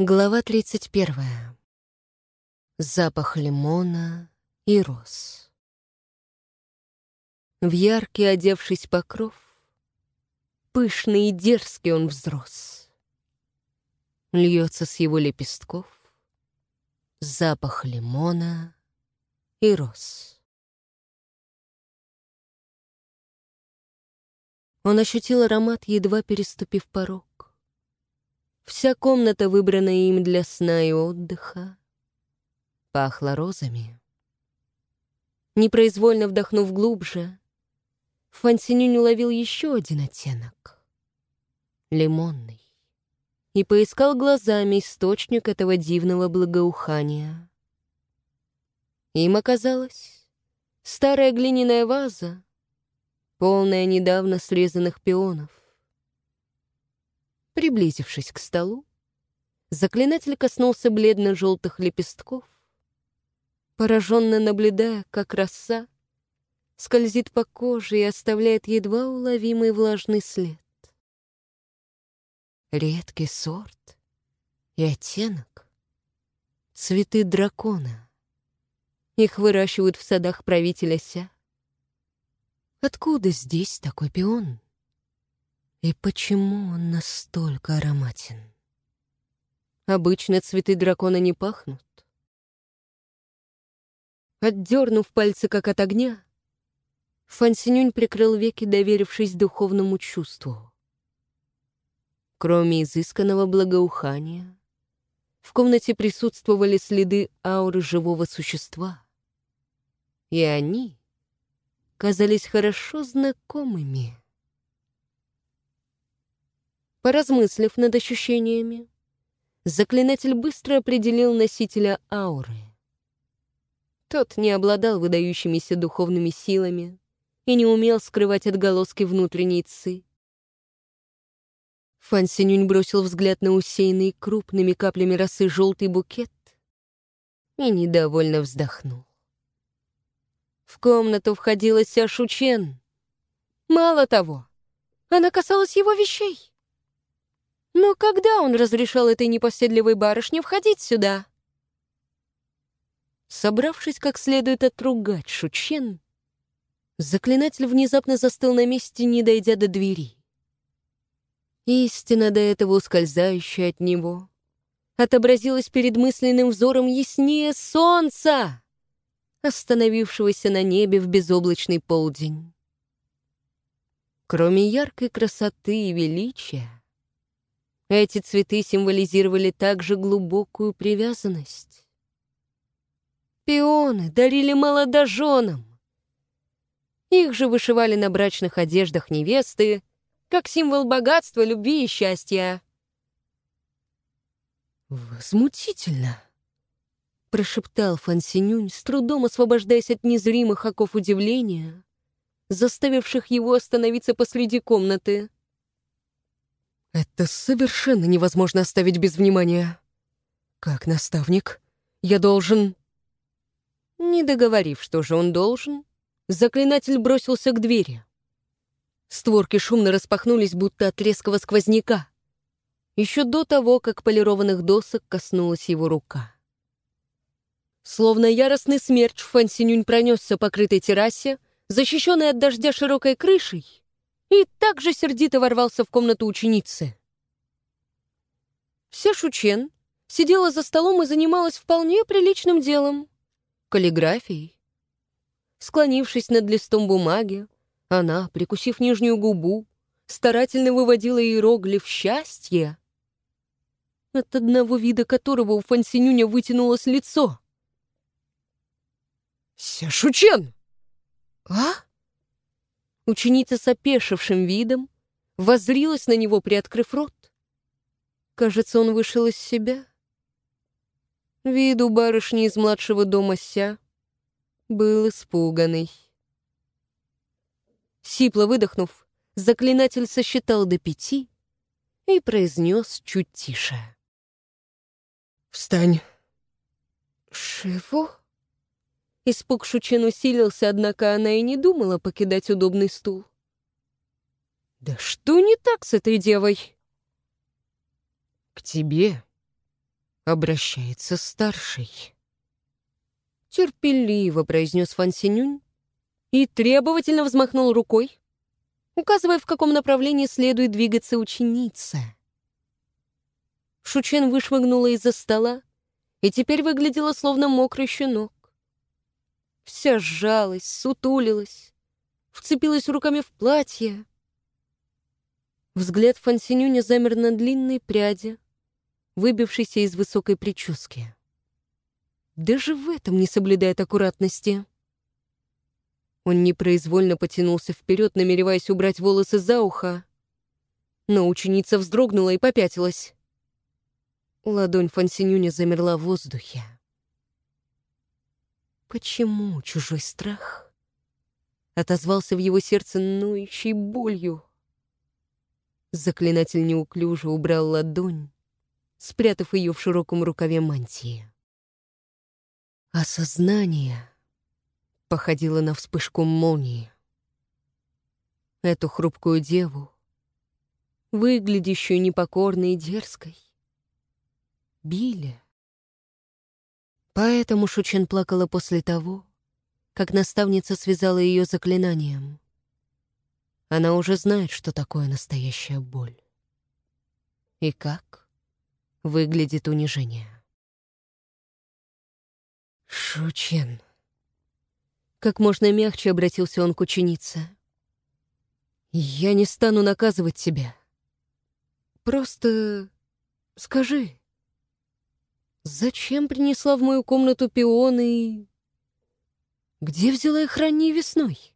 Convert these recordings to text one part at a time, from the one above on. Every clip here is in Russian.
Глава 31. Запах лимона и роз. В яркий одевшись покров, Пышный и дерзкий он взрос. Льется с его лепестков Запах лимона и роз. Он ощутил аромат, едва переступив порог. Вся комната, выбранная им для сна и отдыха, пахла розами. Непроизвольно вдохнув глубже, Фансинюнь уловил еще один оттенок — лимонный, и поискал глазами источник этого дивного благоухания. Им оказалась старая глиняная ваза, полная недавно срезанных пионов. Приблизившись к столу, заклинатель коснулся бледно-желтых лепестков, пораженно наблюдая, как роса скользит по коже и оставляет едва уловимый влажный след. Редкий сорт и оттенок — цветы дракона. Их выращивают в садах правителя Ся. Откуда здесь такой пион? И почему он настолько ароматен? Обычно цветы дракона не пахнут. Отдернув пальцы как от огня, Фансинюнь прикрыл веки, доверившись духовному чувству. Кроме изысканного благоухания, в комнате присутствовали следы ауры живого существа. И они казались хорошо знакомыми. Поразмыслив над ощущениями, заклинатель быстро определил носителя ауры. Тот не обладал выдающимися духовными силами и не умел скрывать отголоски внутренней ци. Фан Синюнь бросил взгляд на усеянный крупными каплями росы желтый букет и недовольно вздохнул. В комнату входила Ся Шучен. Мало того, она касалась его вещей. Но когда он разрешал этой непоседливой барышне входить сюда? Собравшись как следует отругать Шучен, заклинатель внезапно застыл на месте, не дойдя до двери. Истина, до этого ускользающая от него, отобразилась перед мысленным взором яснее солнца, остановившегося на небе в безоблачный полдень. Кроме яркой красоты и величия, эти цветы символизировали также глубокую привязанность. Пионы дарили молодоженам. Их же вышивали на брачных одеждах невесты, как символ богатства, любви и счастья. «Возмутительно!» — прошептал Фансинюнь, с трудом освобождаясь от незримых оков удивления, заставивших его остановиться посреди комнаты. Это совершенно невозможно оставить без внимания. Как наставник, я должен... Не договорив, что же он должен, заклинатель бросился к двери. Створки шумно распахнулись, будто от резкого сквозняка. Еще до того, как полированных досок коснулась его рука. Словно яростный смерч Фансинюнь пронесся по крытой террасе, защищенной от дождя широкой крышей, и также сердито ворвался в комнату ученицы. Ся Шучен сидела за столом и занималась вполне приличным делом — каллиграфией. Склонившись над листом бумаги, она, прикусив нижнюю губу, старательно выводила иероглиф «счастье», от одного вида которого у Фансинюня вытянулось лицо. «Ся Шучен!» «А?» Ученица с опешившим видом воззрилась на него, приоткрыв рот. Кажется, он вышел из себя. Виду барышни из младшего дома Ся был испуганный. Сипло выдохнув, заклинатель сосчитал до пяти и произнес чуть тише. «Встань!» «Шиву?» Испуг Шучин усилился, однако она и не думала покидать удобный стул. «Да что не так с этой девой?» «К тебе обращается старший. Терпеливо произнес Фан Синюнь и требовательно взмахнул рукой, указывая, в каком направлении следует двигаться ученица. Шучен вышвыгнула из-за стола и теперь выглядела словно мокрый щенок. Вся сжалась, сутулилась, вцепилась руками в платье. Взгляд Фансинюня замер на длинной пряди, выбившейся из высокой прически. Даже в этом не соблюдает аккуратности. Он непроизвольно потянулся вперед, намереваясь убрать волосы за ухо. Но ученица вздрогнула и попятилась. Ладонь Фансинюня замерла в воздухе. Почему чужой страх отозвался в его сердце ноющей болью? Заклинатель неуклюже убрал ладонь, спрятав ее в широком рукаве мантии. Осознание походило на вспышку молнии. Эту хрупкую деву, выглядящую непокорной и дерзкой, били. Поэтому Шучен плакала после того, как наставница связала ее заклинанием. Она уже знает, что такое настоящая боль. И как выглядит унижение. Шучен. Как можно мягче обратился он к ученице. «Я не стану наказывать тебя. Просто скажи, зачем принесла в мою комнату пионы и... Где взяла их ранней весной?»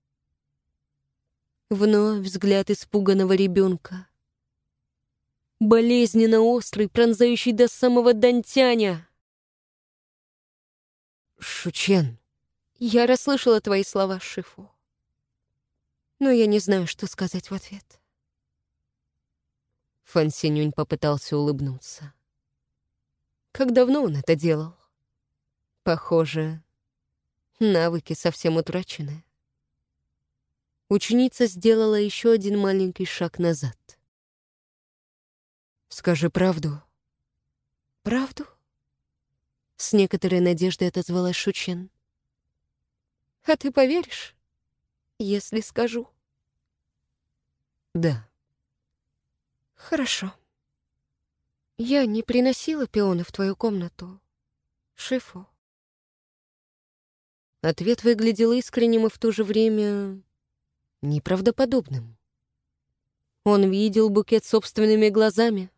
Вновь взгляд испуганного ребенка. Болезненно острый, пронзающий до самого Дантяня. Шучен. Я расслышала твои слова, Шифу. Но я не знаю, что сказать в ответ. Фан Синюнь попытался улыбнуться. Как давно он это делал? Похоже, навыки совсем утрачены. Ученица сделала еще один маленький шаг назад. «Скажи правду». «Правду?» С некоторой надеждой отозвалась Шучен. «А ты поверишь, если скажу?» «Да». «Хорошо. Я не приносила пионы в твою комнату, Шифу». Ответ выглядел искренним и в то же время неправдоподобным. Он видел букет собственными глазами.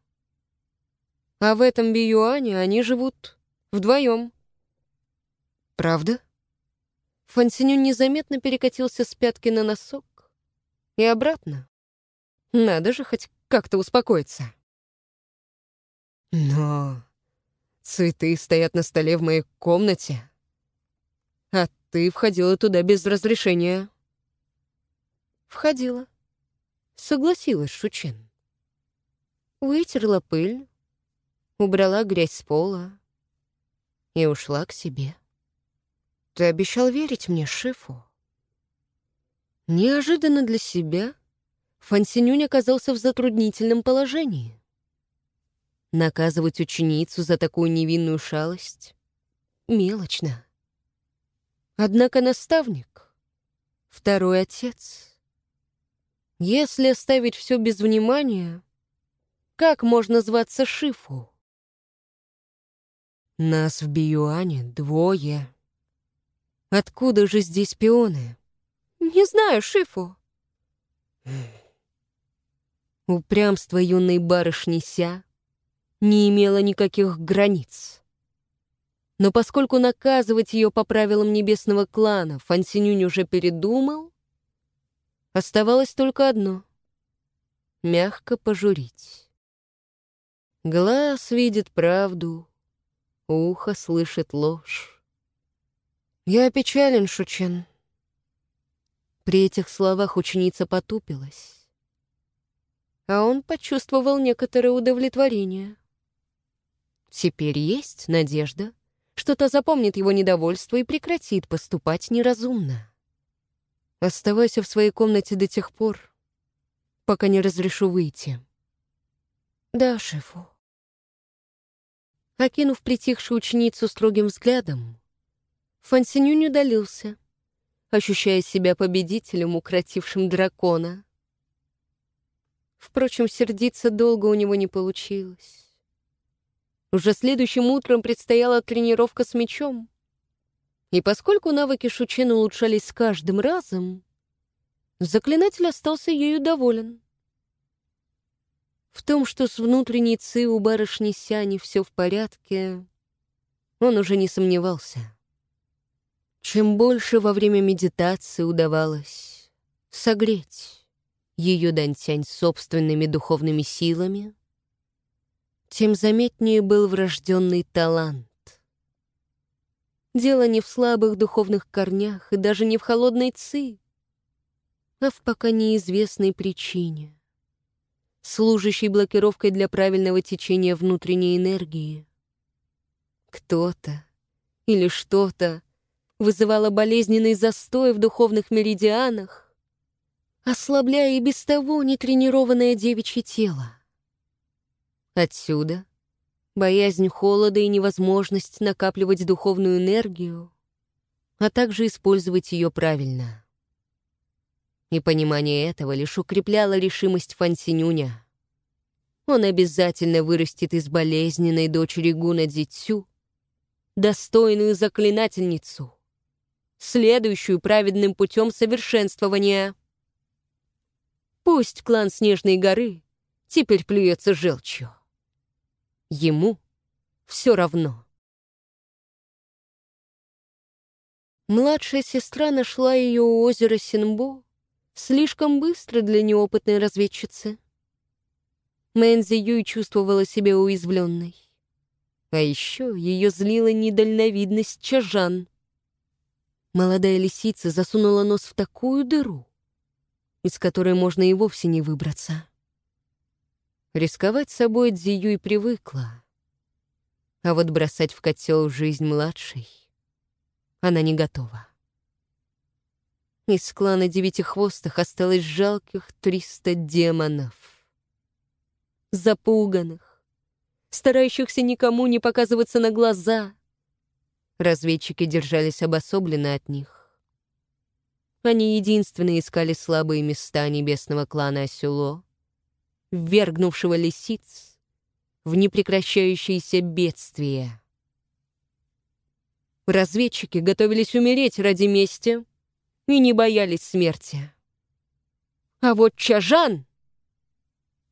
А в этом Биюане они живут Вдвоем. Правда? Фансиню незаметно перекатился с пятки на носок и обратно. Надо же хоть как-то успокоиться. Но цветы стоят на столе в моей комнате, а ты входила туда без разрешения. Входила. Согласилась Шучен. Вытерла пыль, убрала грязь с пола, и ушла к себе. Ты обещал верить мне, Шифу. Неожиданно для себя Фансинюнь оказался в затруднительном положении. Наказывать ученицу за такую невинную шалость — мелочно. Однако наставник — второй отец. Если оставить все без внимания, как можно зваться Шифу? Нас в Биюане двое. Откуда же здесь пионы? Не знаю, Шифу. Упрямство юной барышни Ся не имело никаких границ. Но поскольку наказывать ее по правилам небесного клана Фансинюнь уже передумал, оставалось только одно — мягко пожурить. Глаз видит правду, ухо слышит ложь. Я опечален, Шучен. При этих словах ученица потупилась, а он почувствовал некоторое удовлетворение. Теперь есть надежда, что та запомнит его недовольство и прекратит поступать неразумно. Оставайся в своей комнате до тех пор, пока не разрешу выйти. Да, шефу. Окинув притихшую ученицу строгим взглядом, Фансинюнь удалился, ощущая себя победителем, укротившим дракона. Впрочем, сердиться долго у него не получилось. Уже следующим утром предстояла тренировка с мечом. И поскольку навыки Шучин улучшались с каждым разом, заклинатель остался ею доволен. В том, что с внутренней ци у барышни Сяни все в порядке, он уже не сомневался. Чем больше во время медитации удавалось согреть ее Дантянь собственными духовными силами, тем заметнее был врожденный талант. Дело не в слабых духовных корнях и даже не в холодной ци, а в пока неизвестной причине, служащей блокировкой для правильного течения внутренней энергии. Кто-то или что-то вызывало болезненный застой в духовных меридианах, ослабляя и без того нетренированное девичье тело. Отсюда боязнь холода и невозможность накапливать духовную энергию, а также использовать ее правильно. И понимание этого лишь укрепляло решимость Фансинюня. Он обязательно вырастет из болезненной дочери Гуна Дзитсю достойную заклинательницу, следующую праведным путем совершенствования. Пусть клан Снежной горы теперь плюется желчью. Ему все равно. Младшая сестра нашла ее у озера Синбо слишком быстро для неопытной разведчицы. Мэнзи Юй чувствовала себя уязвленной. А еще ее злила недальновидность чажан. Молодая лисица засунула нос в такую дыру, из которой можно и вовсе не выбраться. Рисковать собой Дзиюй привыкла. А вот бросать в котел жизнь младшей она не готова. Из клана Девятихвостых осталось жалких триста демонов. Запуганных, старающихся никому не показываться на глаза. Разведчики держались обособленно от них. Они единственные искали слабые места небесного клана Асюло, ввергнувшего лисиц в непрекращающееся бедствие. Разведчики готовились умереть ради мести и не боялись смерти. А вот Чажан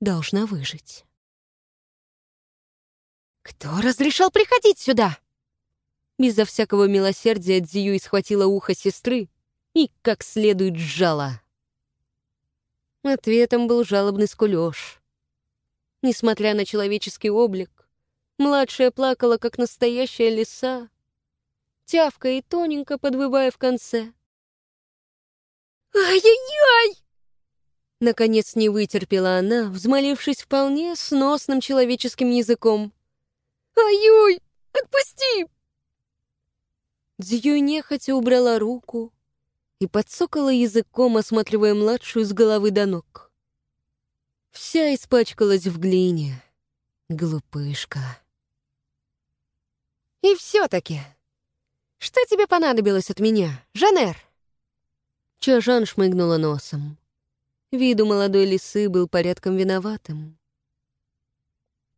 должна выжить. «Кто разрешал приходить сюда?» Безо всякого милосердия Дзиюй схватила ухо сестры и как следует сжала. Ответом был жалобный скулёж. Несмотря на человеческий облик, младшая плакала, как настоящая лиса, тявкая и тоненько подвывая в конце. «Ай-яй-яй!» Наконец не вытерпела она, взмолившись вполне сносным человеческим языком. «Ай-ой! Отпусти!» Дзюй нехотя убрала руку, и подсокала языком, осматривая младшую с головы до ног. Вся испачкалась в глине. Глупышка. «И все-таки, что тебе понадобилось от меня, Жанер?» Чажан шмыгнула носом. Виду молодой лисы был порядком виноватым.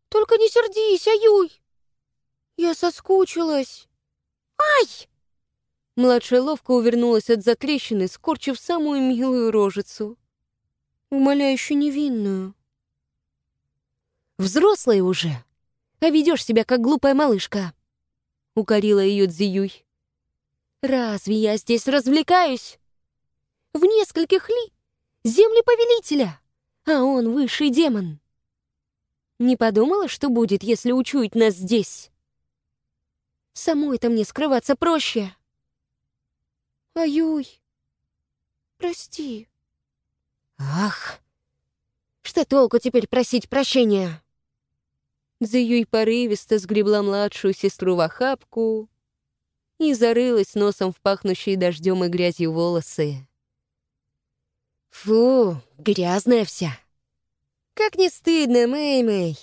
«Только не сердись, Аюй! Я соскучилась!» «Ай!» Младшая ловко увернулась от затрещины, скорчив самую милую рожицу. Умоляющую невинную. «Взрослая уже, а ведешь себя как глупая малышка», — укорила ее Дзиюй. «Разве я здесь развлекаюсь? В нескольких ли земли повелителя, а он высший демон. Не подумала, что будет, если учуять нас здесь? Самой-то мне скрываться проще». Аюй, прости. Ах, что толку теперь просить прощения? Заюй порывисто сгребла младшую сестру в охапку и зарылась носом в пахнущие дождем и грязью волосы. — грязная вся. Как не стыдно, Мэй-Мэй.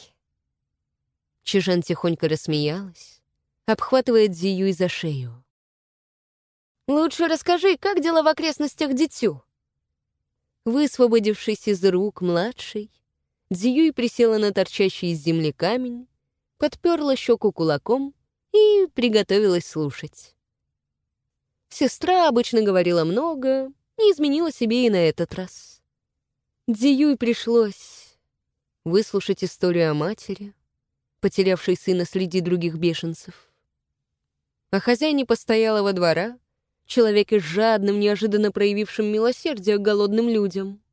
Чижан тихонько рассмеялась, обхватывая Дзиюй за шею. «Лучше расскажи, как дела в окрестностях Дитю?» Высвободившись из рук младшей, Дзиюй присела на торчащий из земли камень, подперла щеку кулаком и приготовилась слушать. Сестра обычно говорила много, не изменила себе и на этот раз. Дзиюй пришлось выслушать историю о матери, потерявшей сына среди других бешенцев, о хозяине постоялого двора, человеке жадным, неожиданно проявившим милосердие к голодным людям,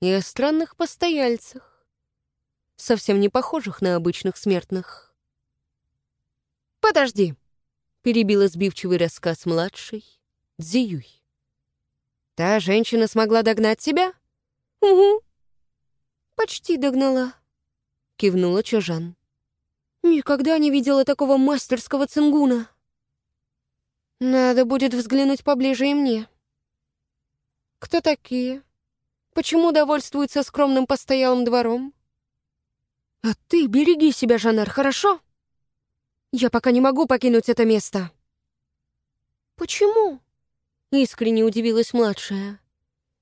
и о странных постояльцах, совсем не похожих на обычных смертных. «Подожди!» — перебила сбивчивый рассказ младший Дзиюй. «Та женщина смогла догнать тебя?» «Угу». «Почти догнала», — кивнула Чожан. «Никогда не видела такого мастерского цингуна». «Надо будет взглянуть поближе и мне». «Кто такие? Почему довольствуются скромным постоялым двором?» «А ты береги себя, Жанар, хорошо?» Я пока не могу покинуть это место». «Почему?» — искренне удивилась младшая.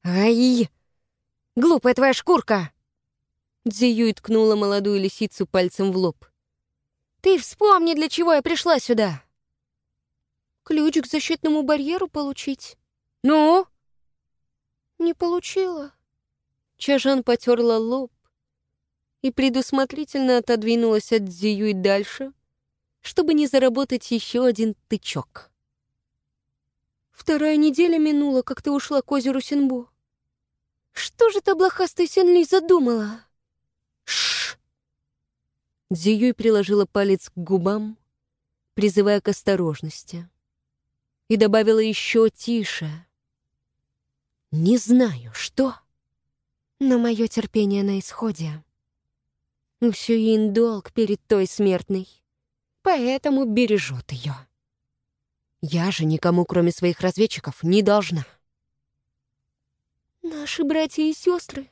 «Ай! Глупая твоя шкурка!» Дзиюй ткнула молодую лисицу пальцем в лоб. «Ты вспомни, для чего я пришла сюда!» «Ключ к защитному барьеру получить?» «Ну?» «Не получила». Чажан потерла лоб и предусмотрительно отодвинулась от Дзиюй дальше, чтобы не заработать еще один тычок. Вторая неделя минула, как ты ушла к озеру Синбу. Что же ты, блохастая Сенли, задумала? Шш! Дзиюй приложила палец к губам, призывая к осторожности, и добавила еще тише. «Не знаю, что, но мое терпение на исходе. У Сюин долг перед той смертной поэтому бережет ее. Я же никому, кроме своих разведчиков, не должна. Наши братья и сестры,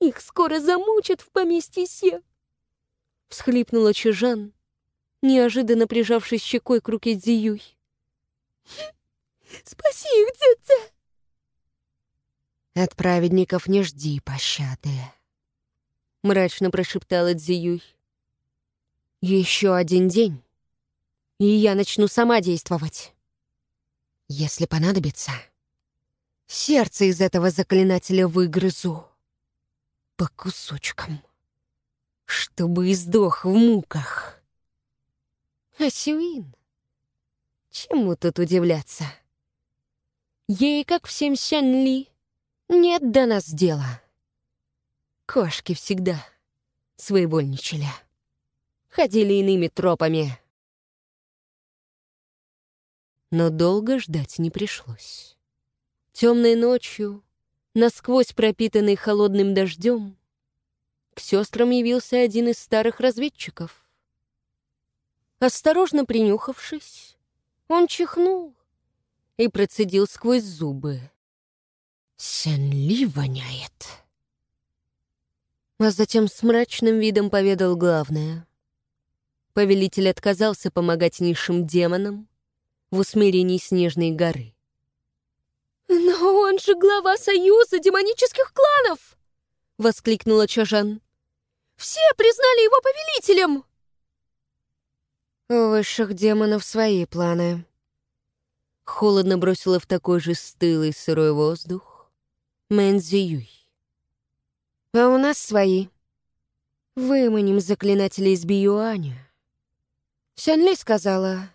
их скоро замучат в поместье Се. Всхлипнула Чижан, неожиданно прижавшись щекой к руке Дзиюй. «Спаси их, дитя!» «От праведников не жди пощады», — мрачно прошептала Дзиюй. Еще один день, и я начну сама действовать. Если понадобится, сердце из этого заклинателя выгрызу по кусочкам, чтобы издох в муках. А Сюин? Чему тут удивляться? Ей, как всем Сянли, нет до нас дела. Кошки всегда своевольничали ходили иными тропами. Но долго ждать не пришлось. Темной ночью, насквозь пропитанный холодным дождем, к сестрам явился один из старых разведчиков. Осторожно принюхавшись, он чихнул и процедил сквозь зубы. «Сенли воняет!» А затем с мрачным видом поведал главное. Повелитель отказался помогать низшим демонам в усмирении Снежной горы. «Но он же глава Союза демонических кланов!» — воскликнула Чажан. «Все признали его повелителем!» «У высших демонов свои планы». Холодно бросила в такой же стылый сырой воздух Мэнзи Юй. «А у нас свои. Выманим заклинателей из Биюаня Сянли сказала,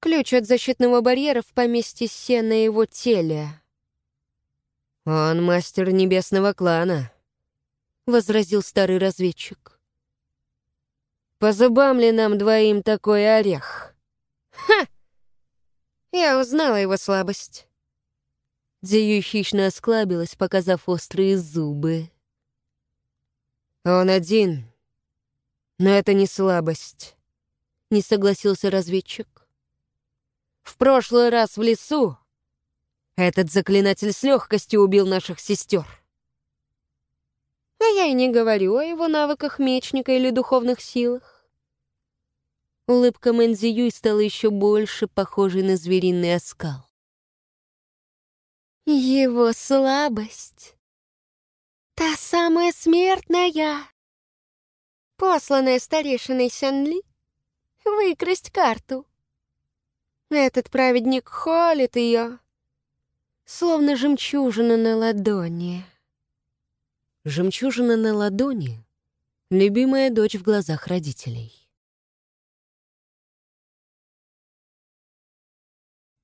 ключ от защитного барьера в поместье Се на его теле. «Он мастер небесного клана», — возразил старый разведчик. «По зубам ли нам двоим такой орех?» «Ха! Я узнала его слабость». Дзию хищно осклабилась, показав острые зубы. «Он один, но это не слабость. — не согласился разведчик. «В прошлый раз в лесу этот заклинатель с легкостью убил наших сестер». А я и не говорю о его навыках мечника или духовных силах. Улыбка Мэнзи Юй стала еще больше похожей на звериный оскал. Его слабость — та самая смертная, посланная старейшиной Сянли выкрасть карту. Этот праведник холит ее, словно жемчужина на ладони. Жемчужина на ладони — любимая дочь в глазах родителей.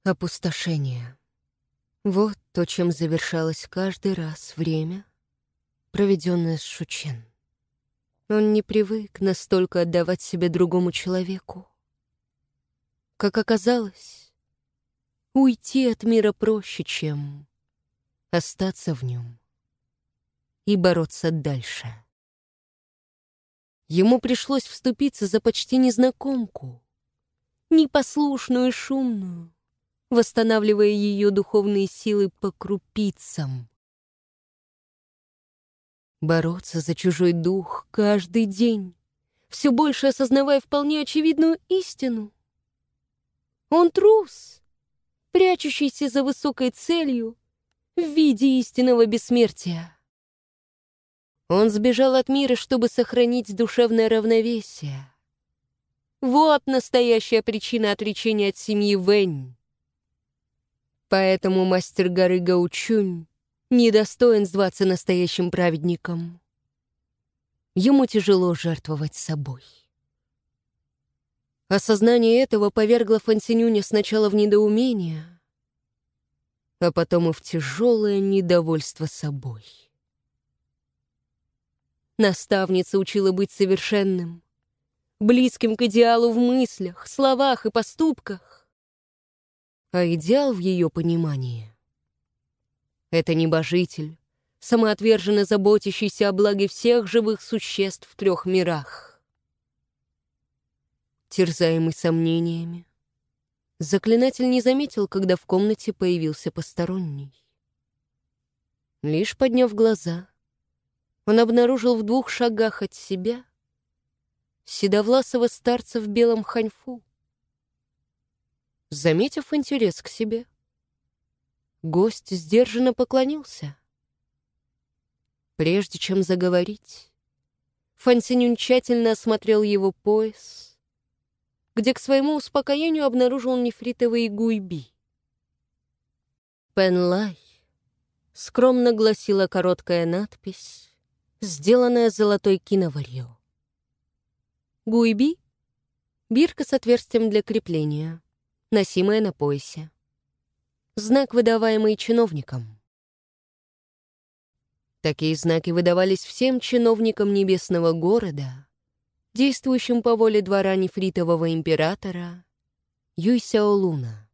Опустошение. Вот то, чем завершалось каждый раз время, проведенное с Шучен. Он не привык настолько отдавать себя другому человеку. Как оказалось, уйти от мира проще, чем остаться в нем и бороться дальше. Ему пришлось вступиться за почти незнакомку, непослушную и шумную, восстанавливая ее духовные силы по крупицам. Бороться за чужой дух каждый день, все больше осознавая вполне очевидную истину — он трус, прячущийся за высокой целью в виде истинного бессмертия. Он сбежал от мира, чтобы сохранить душевное равновесие. Вот настоящая причина отречения от семьи Вэнь. Поэтому мастер горы Гаучунь недостоин зваться настоящим праведником. Ему тяжело жертвовать собой. Осознание этого повергло Фансинюня сначала в недоумение, а потом и в тяжелое недовольство собой. Наставница учила быть совершенным, близким к идеалу в мыслях, словах и поступках. А идеал в ее понимании — это небожитель, самоотверженно заботящийся о благе всех живых существ в трех мирах терзаемый сомнениями. Заклинатель не заметил, когда в комнате появился посторонний. Лишь подняв глаза, он обнаружил в двух шагах от себя седовласого старца в белом ханьфу. Заметив интерес к себе, гость сдержанно поклонился. Прежде чем заговорить, Фансинюн тщательно осмотрел его пояс, где к своему успокоению обнаружил нефритовые гуйби. «Пенлай», — скромно гласила короткая надпись, сделанная золотой киноварью. Гуйби — бирка с отверстием для крепления, носимая на поясе. Знак, выдаваемый чиновникам. Такие знаки выдавались всем чиновникам небесного города — действующим по воле двора нефритового императора Юйсяолуна.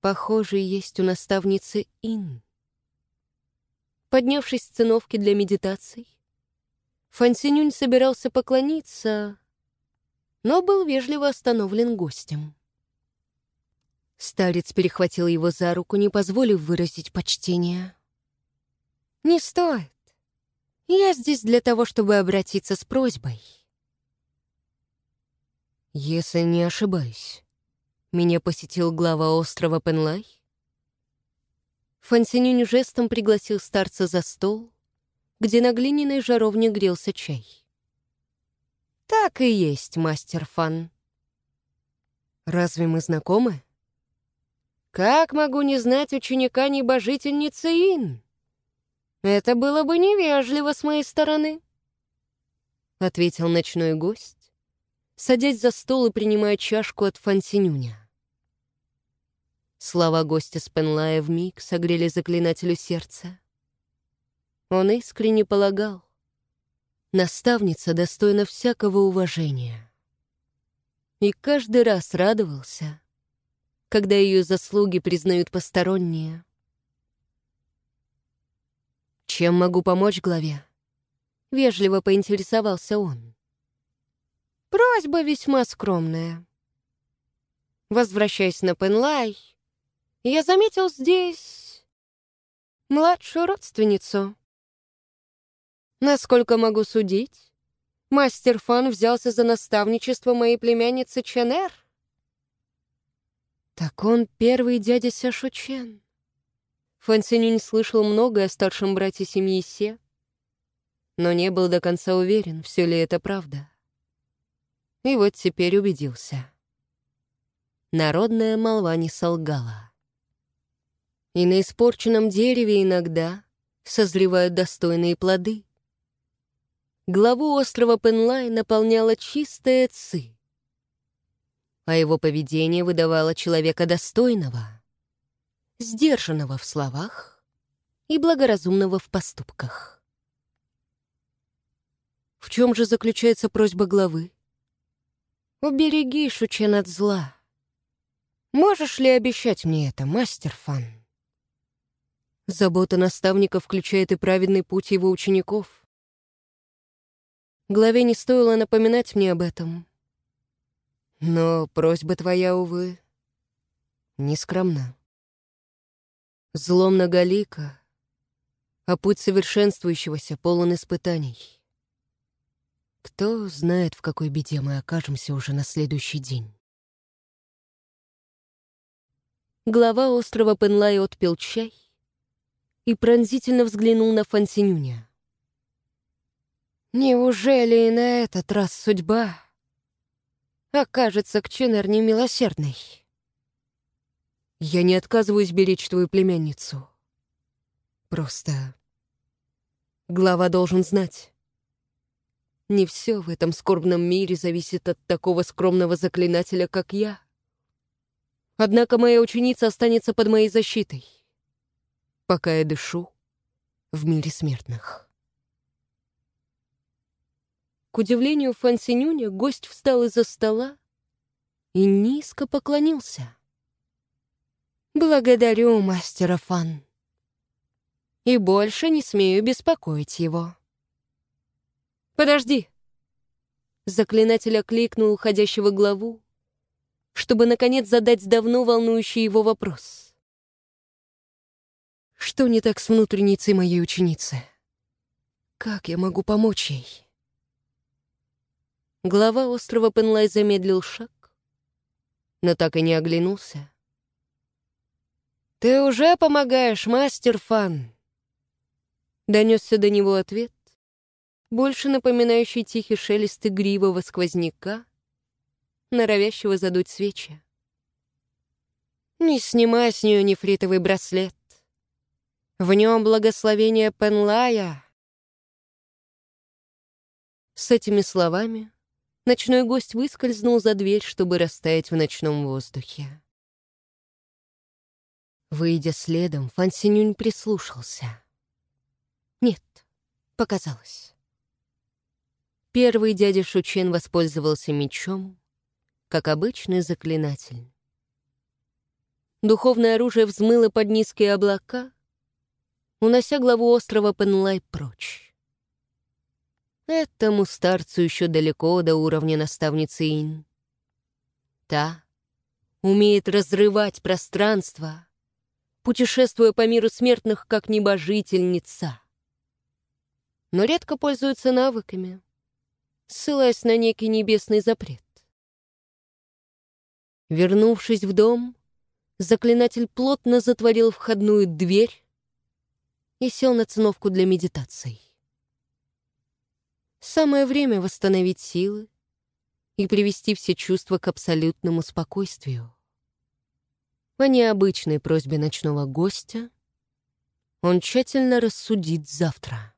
Похоже, есть у наставницы Ин. Поднявшись с циновки для медитаций, Фансинюнь собирался поклониться, но был вежливо остановлен гостем. Старец перехватил его за руку, не позволив выразить почтение. «Не стоит. Я здесь для того, чтобы обратиться с просьбой. Если не ошибаюсь, меня посетил глава острова Пенлай? Фансинюнь жестом пригласил старца за стол, где на глиняной жаровне грелся чай. «Так и есть, мастер Фан. Разве мы знакомы?» «Как могу не знать ученика-небожительницы Ин?» «Это было бы невежливо с моей стороны», — ответил ночной гость, садясь за стол и принимая чашку от Фансинюня. Слова гостя с Пенлая вмиг согрели заклинателю сердце. Он искренне полагал, наставница достойна всякого уважения. И каждый раз радовался, когда ее заслуги признают посторонние. «Чем могу помочь главе?» Вежливо поинтересовался он. «Просьба весьма скромная. Возвращаясь на Пенлай, я заметил здесь младшую родственницу. Насколько могу судить, мастер Фан взялся за наставничество моей племянницы Ченер. Так он первый дядя Сяшу Чен. Фэн Синюнь слышал многое о старшем брате семьи Се, но не был до конца уверен, все ли это правда. И вот теперь убедился. Народная молва не солгала. И на испорченном дереве иногда созревают достойные плоды. Главу острова Пенлай наполняла чистая ци, а его поведение выдавало человека достойного, сдержанного в словах и благоразумного в поступках. В чем же заключается просьба главы? «Убереги Шучен от зла. Можешь ли обещать мне это, мастер Фан?» Забота наставника включает и праведный путь его учеников. Главе не стоило напоминать мне об этом. Но просьба твоя, увы, не скромна. Зло многолико, а путь совершенствующегося полон испытаний. Кто знает, в какой беде мы окажемся уже на следующий день. Глава острова Пенлай отпил чай и пронзительно взглянул на Фансинюня. Неужели и на этот раз судьба окажется к Ченнер немилосердной? Я не отказываюсь беречь твою племянницу. Просто глава должен знать. Не все в этом скорбном мире зависит от такого скромного заклинателя, как я. Однако моя ученица останется под моей защитой, пока я дышу в мире смертных. К удивлению Фан Синюня, гость встал из-за стола и низко поклонился. «Благодарю, мастера Фан. И больше не смею беспокоить его». «Подожди!» Заклинатель окликнул уходящего главу, чтобы, наконец, задать давно волнующий его вопрос. «Что не так с внутренницей моей ученицы? Как я могу помочь ей?» Глава острова Пенлай замедлил шаг, но так и не оглянулся. «Ты уже помогаешь, мастер Фан!» Донесся до него ответ, больше напоминающий тихий шелест игривого сквозняка, норовящего задуть свечи. «Не снимай с нее нефритовый браслет. В нем благословение Пенлая!» С этими словами Ночной гость выскользнул за дверь, чтобы растаять в ночном воздухе. Выйдя следом, Фан Синюнь прислушался. Нет, показалось. Первый дядя Шучен воспользовался мечом, как обычный заклинатель. Духовное оружие взмыло под низкие облака, унося главу острова Пенлай прочь. Этому старцу еще далеко до уровня наставницы Ин. Та умеет разрывать пространство, путешествуя по миру смертных как небожительница. Но редко пользуется навыками, ссылаясь на некий небесный запрет. Вернувшись в дом, заклинатель плотно затворил входную дверь и сел на циновку для медитаций. Самое время восстановить силы и привести все чувства к абсолютному спокойствию. По необычной просьбе ночного гостя он тщательно рассудит завтра.